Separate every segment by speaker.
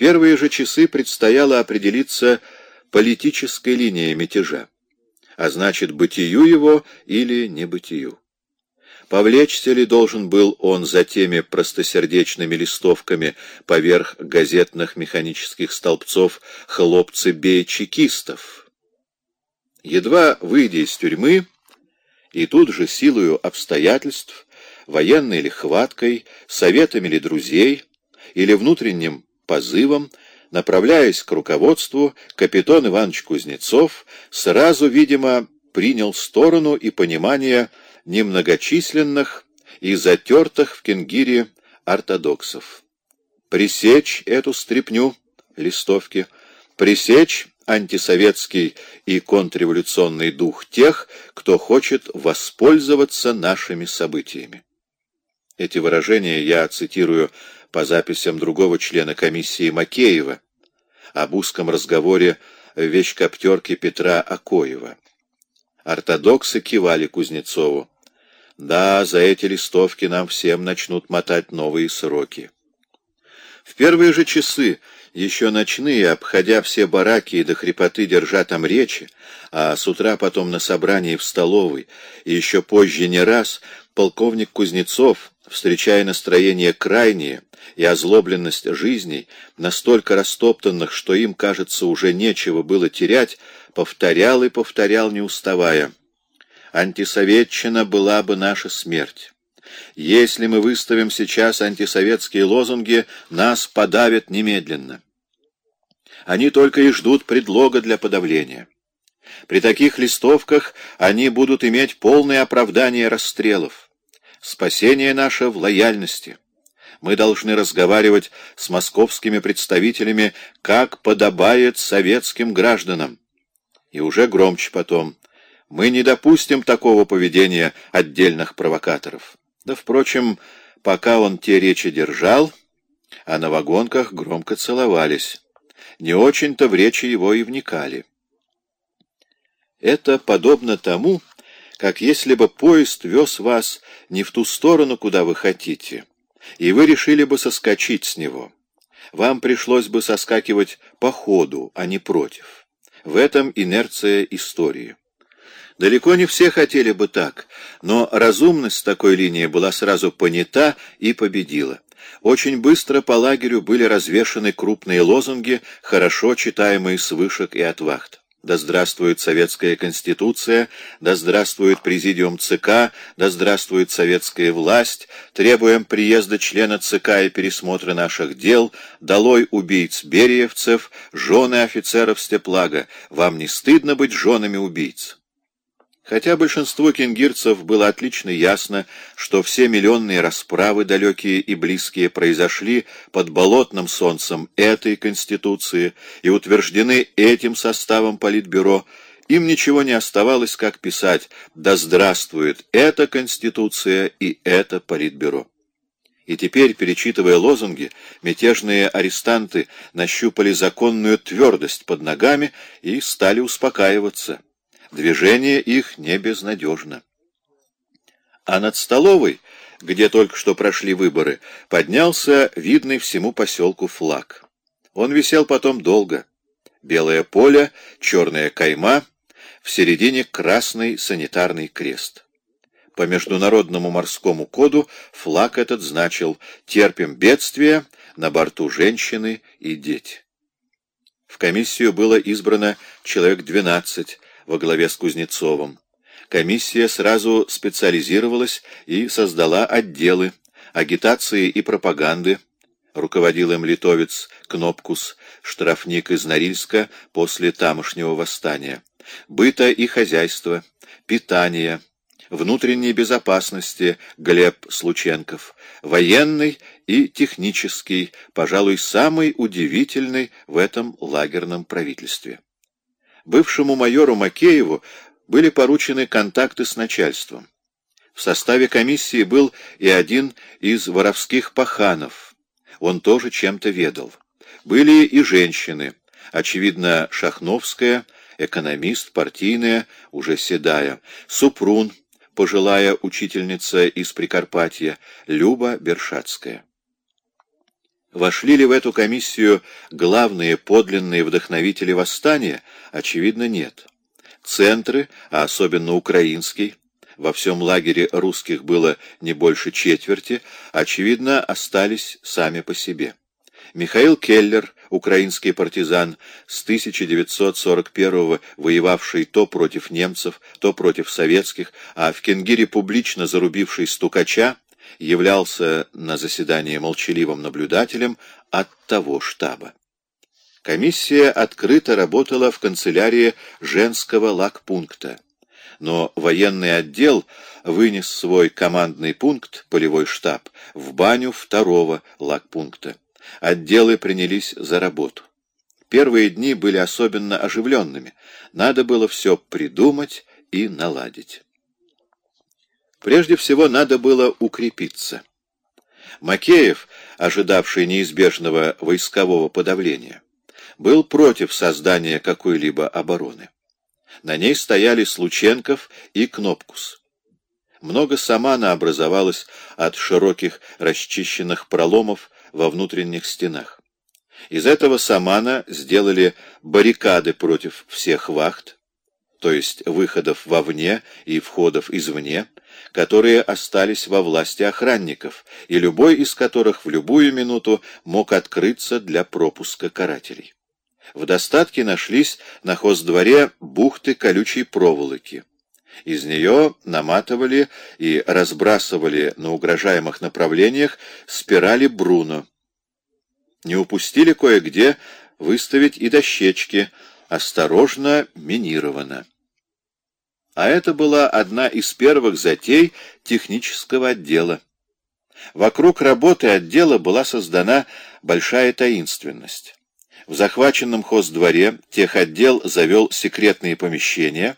Speaker 1: первые же часы предстояло определиться политической линией мятежа, а значит, бытию его или небытию. Повлечься ли должен был он за теми простосердечными листовками поверх газетных механических столбцов хлопцы бей чекистов? Едва выйдя из тюрьмы, и тут же силою обстоятельств, военной ли хваткой, советами ли друзей или внутренним позывом, направляясь к руководству, капитан Иванович Кузнецов сразу, видимо, принял сторону и понимание немногочисленных и затертых в Кенгире ортодоксов. Пресечь эту стряпню, листовки, пресечь антисоветский и контрреволюционный дух тех, кто хочет воспользоваться нашими событиями. Эти выражения я цитирую по записям другого члена комиссии Макеева об узком разговоре в вещкоптерке Петра Акоева. Ортодоксы кивали Кузнецову. Да, за эти листовки нам всем начнут мотать новые сроки. В первые же часы, еще ночные, обходя все бараки и до хрипоты держа там речи, а с утра потом на собрании в столовой, и еще позже не раз, полковник Кузнецов, встречая настроение крайнее и озлобленность жизней, настолько растоптанных, что им, кажется, уже нечего было терять, повторял и повторял, не уставая — антисоветчина была бы наша смерть. Если мы выставим сейчас антисоветские лозунги, нас подавят немедленно. Они только и ждут предлога для подавления. При таких листовках они будут иметь полное оправдание расстрелов. Спасение наше в лояльности. Мы должны разговаривать с московскими представителями, как подобает советским гражданам. И уже громче потом. Мы не допустим такого поведения отдельных провокаторов. Да, впрочем, пока он те речи держал, а на вагонках громко целовались. Не очень-то в речи его и вникали. Это подобно тому, как если бы поезд вез вас не в ту сторону, куда вы хотите, и вы решили бы соскочить с него. Вам пришлось бы соскакивать по ходу, а не против. В этом инерция истории. Далеко не все хотели бы так, но разумность такой линии была сразу понята и победила. Очень быстро по лагерю были развешаны крупные лозунги, хорошо читаемые с вышек и от вахт. Да здравствует Советская Конституция, да здравствует Президиум ЦК, да здравствует советская власть, требуем приезда члена ЦК и пересмотра наших дел, долой убийц бериевцев, жены офицеров Степлага, вам не стыдно быть женами убийц? Хотя большинству кенгирцев было отлично ясно, что все миллионные расправы, далекие и близкие, произошли под болотным солнцем этой Конституции и утверждены этим составом Политбюро, им ничего не оставалось, как писать «Да здравствует эта Конституция и это Политбюро». И теперь, перечитывая лозунги, мятежные арестанты нащупали законную твердость под ногами и стали успокаиваться. Движение их не безнадежно. А над столовой, где только что прошли выборы, поднялся видный всему поселку флаг. Он висел потом долго. Белое поле, черная кайма, в середине красный санитарный крест. По международному морскому коду флаг этот значил «Терпим бедствие, на борту женщины и дети». В комиссию было избрано человек двенадцать во главе с Кузнецовым. Комиссия сразу специализировалась и создала отделы агитации и пропаганды. Руководил им литовец Кнопкус, штрафник из Норильска после тамошнего восстания. Быта и хозяйство, питание, внутренней безопасности Глеб Слученков, военный и технический, пожалуй, самый удивительный в этом лагерном правительстве. Бывшему майору Макееву были поручены контакты с начальством. В составе комиссии был и один из воровских паханов. Он тоже чем-то ведал. Были и женщины. Очевидно, Шахновская, экономист, партийная, уже седая, Супрун, пожилая учительница из Прикарпатья, Люба Бершацкая. Вошли ли в эту комиссию главные подлинные вдохновители восстания? Очевидно, нет. Центры, а особенно украинский, во всем лагере русских было не больше четверти, очевидно, остались сами по себе. Михаил Келлер, украинский партизан, с 1941 воевавший то против немцев, то против советских, а в Кенгире публично зарубивший стукача, являлся на заседании молчаливым наблюдателем от того штаба. Комиссия открыто работала в канцелярии женского лагпункта, но военный отдел вынес свой командный пункт, полевой штаб, в баню второго лагпункта. Отделы принялись за работу. Первые дни были особенно оживленными. Надо было все придумать и наладить. Прежде всего, надо было укрепиться. Макеев, ожидавший неизбежного войскового подавления, был против создания какой-либо обороны. На ней стояли Слученков и Кнопкус. Много самана образовалось от широких расчищенных проломов во внутренних стенах. Из этого самана сделали баррикады против всех вахт, то есть выходов вовне и входов извне, которые остались во власти охранников, и любой из которых в любую минуту мог открыться для пропуска карателей. В достатке нашлись на хоздворе бухты колючей проволоки. Из нее наматывали и разбрасывали на угрожаемых направлениях спирали Бруно. Не упустили кое-где выставить и дощечки, осторожно минировано. А это была одна из первых затей технического отдела. Вокруг работы отдела была создана большая таинственность. В захваченном хоздворе техотдел завел секретные помещения,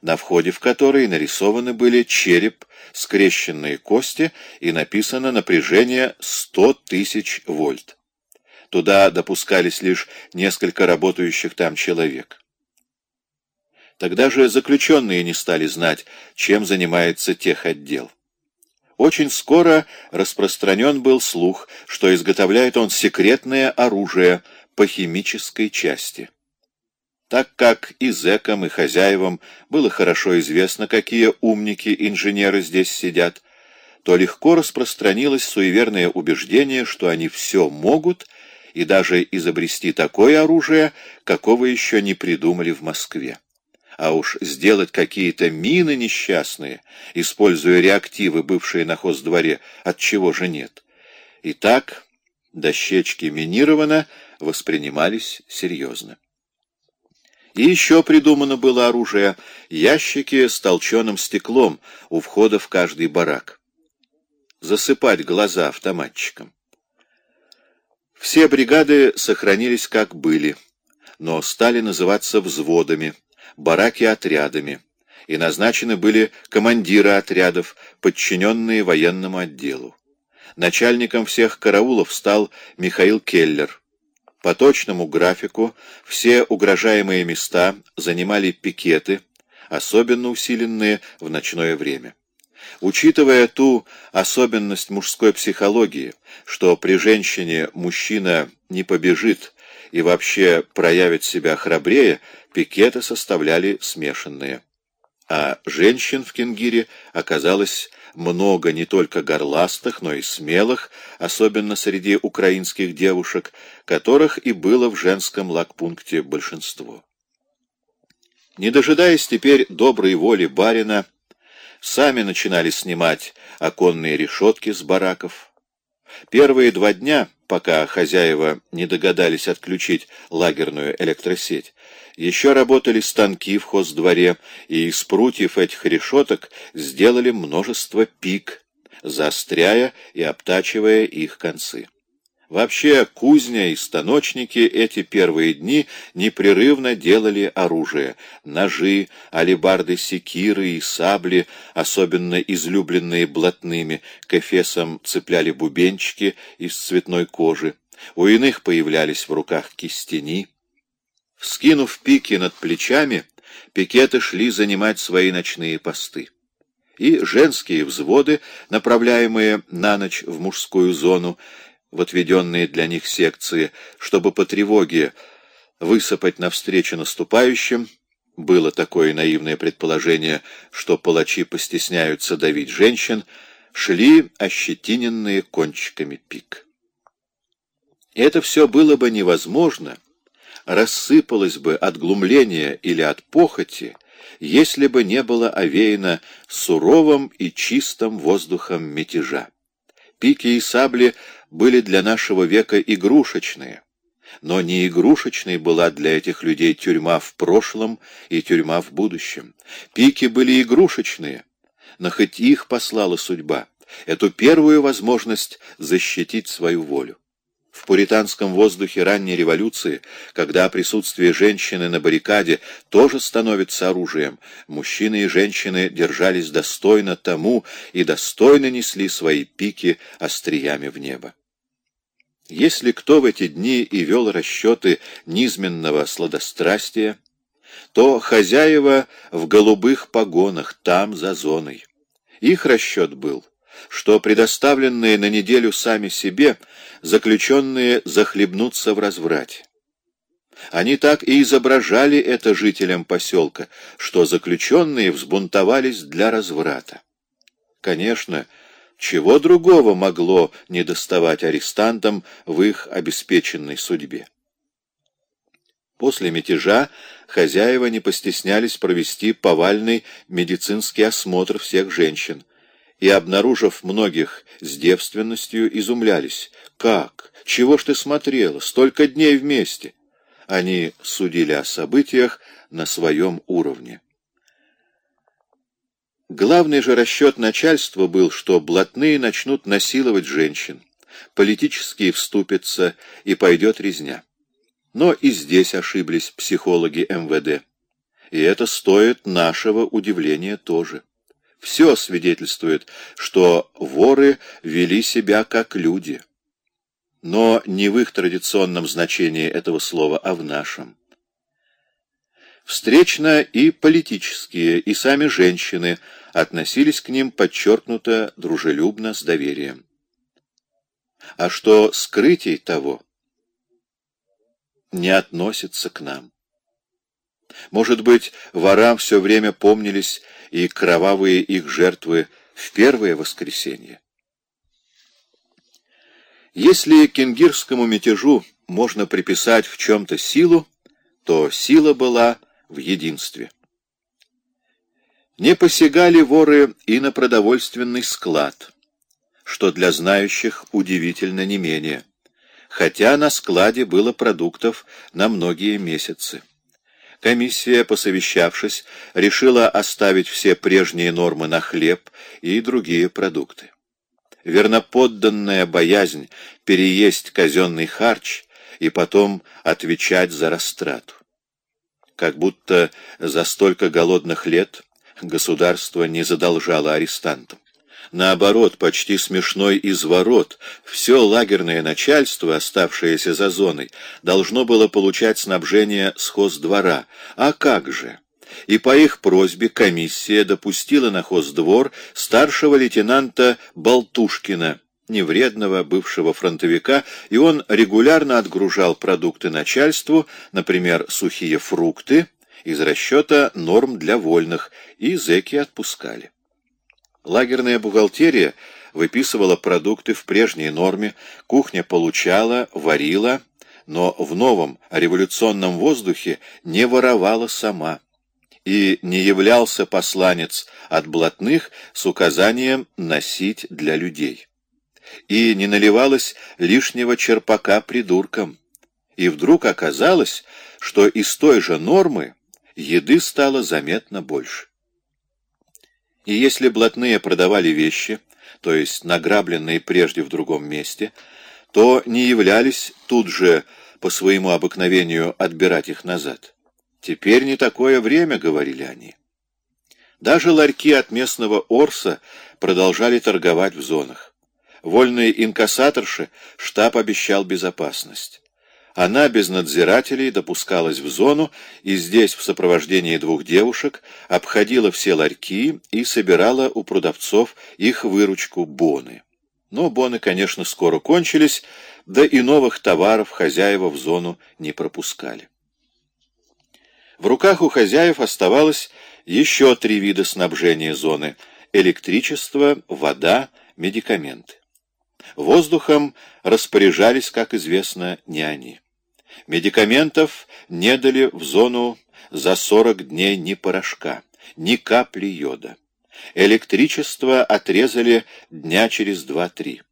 Speaker 1: на входе в которые нарисованы были череп, скрещенные кости и написано напряжение 100 тысяч вольт. Туда допускались лишь несколько работающих там человек. Тогда же заключенные не стали знать, чем занимается техотдел. Очень скоро распространен был слух, что изготовляет он секретное оружие по химической части. Так как и зэкам, и хозяевам было хорошо известно, какие умники-инженеры здесь сидят, то легко распространилось суеверное убеждение, что они все могут и даже изобрести такое оружие, какого еще не придумали в Москве. А уж сделать какие-то мины несчастные, используя реактивы, бывшие на хоздворе, от чего же нет. Итак, дощечки минировано воспринимались серьезно. И еще придумано было оружие — ящики с толченым стеклом у входа в каждый барак. Засыпать глаза автоматчикам. Все бригады сохранились как были, но стали называться взводами — бараки отрядами, и назначены были командиры отрядов, подчиненные военному отделу. Начальником всех караулов стал Михаил Келлер. По точному графику все угрожаемые места занимали пикеты, особенно усиленные в ночное время. Учитывая ту особенность мужской психологии, что при женщине мужчина не побежит и вообще проявит себя храбрее, пикеты составляли смешанные. А женщин в Кенгире оказалось много не только горластых, но и смелых, особенно среди украинских девушек, которых и было в женском лагпункте большинство. Не дожидаясь теперь доброй воли барина, сами начинали снимать оконные решетки с бараков. Первые два дня пока хозяева не догадались отключить лагерную электросеть. Еще работали станки в хоздворе, и из прутьев этих решеток сделали множество пик, заостряя и обтачивая их концы. Вообще, кузня и станочники эти первые дни непрерывно делали оружие. Ножи, алебарды, секиры и сабли, особенно излюбленные блатными, к эфесам цепляли бубенчики из цветной кожи. У иных появлялись в руках кистени. Вскинув пики над плечами, пикеты шли занимать свои ночные посты. И женские взводы, направляемые на ночь в мужскую зону, в отведенные для них секции, чтобы по тревоге высыпать навстречу наступающим, было такое наивное предположение, что палачи постесняются давить женщин, шли ощетиненные кончиками пик. Это все было бы невозможно, рассыпалось бы от глумления или от похоти, если бы не было овеяно суровым и чистым воздухом мятежа. Пики и сабли были для нашего века игрушечные, но не игрушечной была для этих людей тюрьма в прошлом и тюрьма в будущем. Пики были игрушечные, но хоть их послала судьба, эту первую возможность защитить свою волю. В пуританском воздухе ранней революции, когда присутствие женщины на баррикаде тоже становится оружием, мужчины и женщины держались достойно тому и достойно несли свои пики остриями в небо. Если кто в эти дни и вел расчеты низменного сладострастия, то хозяева в голубых погонах, там, за зоной. Их расчет был, что предоставленные на неделю сами себе, заключенные захлебнутся в разврате. Они так и изображали это жителям поселка, что заключенные взбунтовались для разврата. Конечно, чего другого могло недоставать арестантам в их обеспеченной судьбе? После мятежа хозяева не постеснялись провести повальный медицинский осмотр всех женщин, и, обнаружив многих с девственностью, изумлялись. «Как? Чего ж ты смотрела? Столько дней вместе!» Они судили о событиях на своем уровне. Главный же расчет начальства был, что блатные начнут насиловать женщин, политические вступятся и пойдет резня. Но и здесь ошиблись психологи МВД. И это стоит нашего удивления тоже. Все свидетельствует, что воры вели себя как люди. Но не в их традиционном значении этого слова, а в нашем. Встречно и политические, и сами женщины относились к ним подчеркнуто дружелюбно, с доверием. А что скрытий того не относится к нам. Может быть, ворам все время помнились и кровавые их жертвы в первое воскресенье? Если кенгирскому мятежу можно приписать в чем-то силу, то сила была в единстве. Не посягали воры и на продовольственный склад, что для знающих удивительно не менее, хотя на складе было продуктов на многие месяцы. Комиссия, посовещавшись, решила оставить все прежние нормы на хлеб и другие продукты. Верноподданная боязнь переесть казенный харч и потом отвечать за растрату как будто за столько голодных лет государство не задолжало арестантам. Наоборот, почти смешной изворот, все лагерное начальство, оставшееся за зоной, должно было получать снабжение с хоздвора. А как же? И по их просьбе комиссия допустила на хоздвор старшего лейтенанта Болтушкина, невредного бывшего фронтовика, и он регулярно отгружал продукты начальству, например, сухие фрукты, из расчета норм для вольных, и зэки отпускали. Лагерная бухгалтерия выписывала продукты в прежней норме, кухня получала, варила, но в новом революционном воздухе не воровала сама. И не являлся посланец от блатных с указанием носить для людей и не наливалось лишнего черпака придуркам. И вдруг оказалось, что из той же нормы еды стало заметно больше. И если блатные продавали вещи, то есть награбленные прежде в другом месте, то не являлись тут же по своему обыкновению отбирать их назад. «Теперь не такое время», — говорили они. Даже ларьки от местного Орса продолжали торговать в зонах. Вольной инкассаторше штаб обещал безопасность. Она без надзирателей допускалась в зону и здесь в сопровождении двух девушек обходила все ларьки и собирала у продавцов их выручку боны. Но боны, конечно, скоро кончились, да и новых товаров хозяева в зону не пропускали. В руках у хозяев оставалось еще три вида снабжения зоны — электричество, вода, медикаменты. Воздухом распоряжались, как известно, не они. Медикаментов не дали в зону за 40 дней ни порошка, ни капли йода. Электричество отрезали дня через два-три.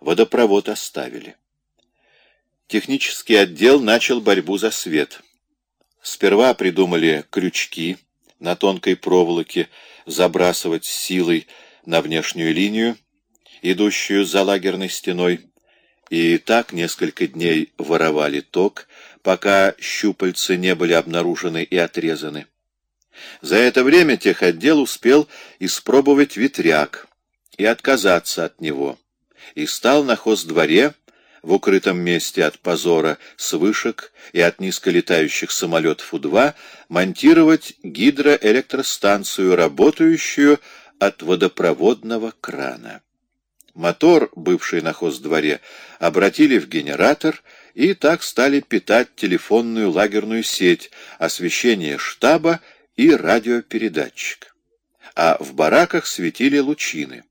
Speaker 1: Водопровод оставили. Технический отдел начал борьбу за свет. Сперва придумали крючки на тонкой проволоке, забрасывать силой на внешнюю линию, идущую за лагерной стеной, и так несколько дней воровали ток, пока щупальцы не были обнаружены и отрезаны. За это время техотдел успел испробовать ветряк и отказаться от него, и стал на хоздворе в укрытом месте от позора с вышек и от низколетающих самолетов У-2 монтировать гидроэлектростанцию, работающую от водопроводного крана. Мотор, бывший на хоздворе, обратили в генератор и так стали питать телефонную лагерную сеть, освещение штаба и радиопередатчик. А в бараках светили лучины.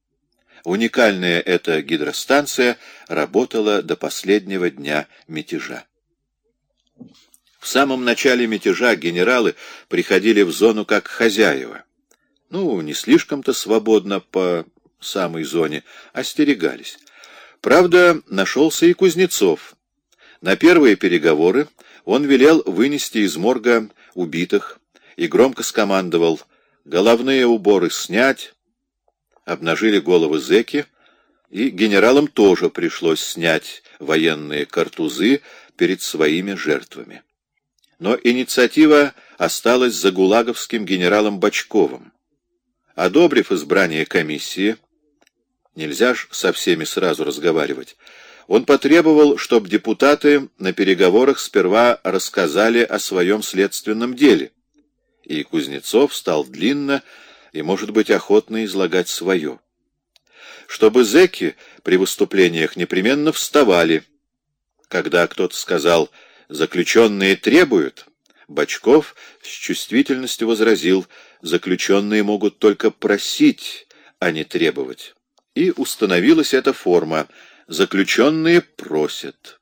Speaker 1: Уникальная эта гидростанция работала до последнего дня мятежа. В самом начале мятежа генералы приходили в зону как хозяева. Ну, не слишком-то свободно по самой зоне, остерегались. Правда, нашелся и Кузнецов. На первые переговоры он велел вынести из морга убитых и громко скомандовал «головные уборы снять», обнажили головы зэки, и генералам тоже пришлось снять военные картузы перед своими жертвами. Но инициатива осталась за гулаговским генералом Бочковым. Одобрив избрание комиссии, Нельзя ж со всеми сразу разговаривать. Он потребовал, чтобы депутаты на переговорах сперва рассказали о своем следственном деле. И Кузнецов стал длинно и, может быть, охотно излагать свое. Чтобы зэки при выступлениях непременно вставали. Когда кто-то сказал «заключенные требуют», Бочков с чувствительностью возразил «заключенные могут только просить, а не требовать» и установилась эта форма «заключенные просят».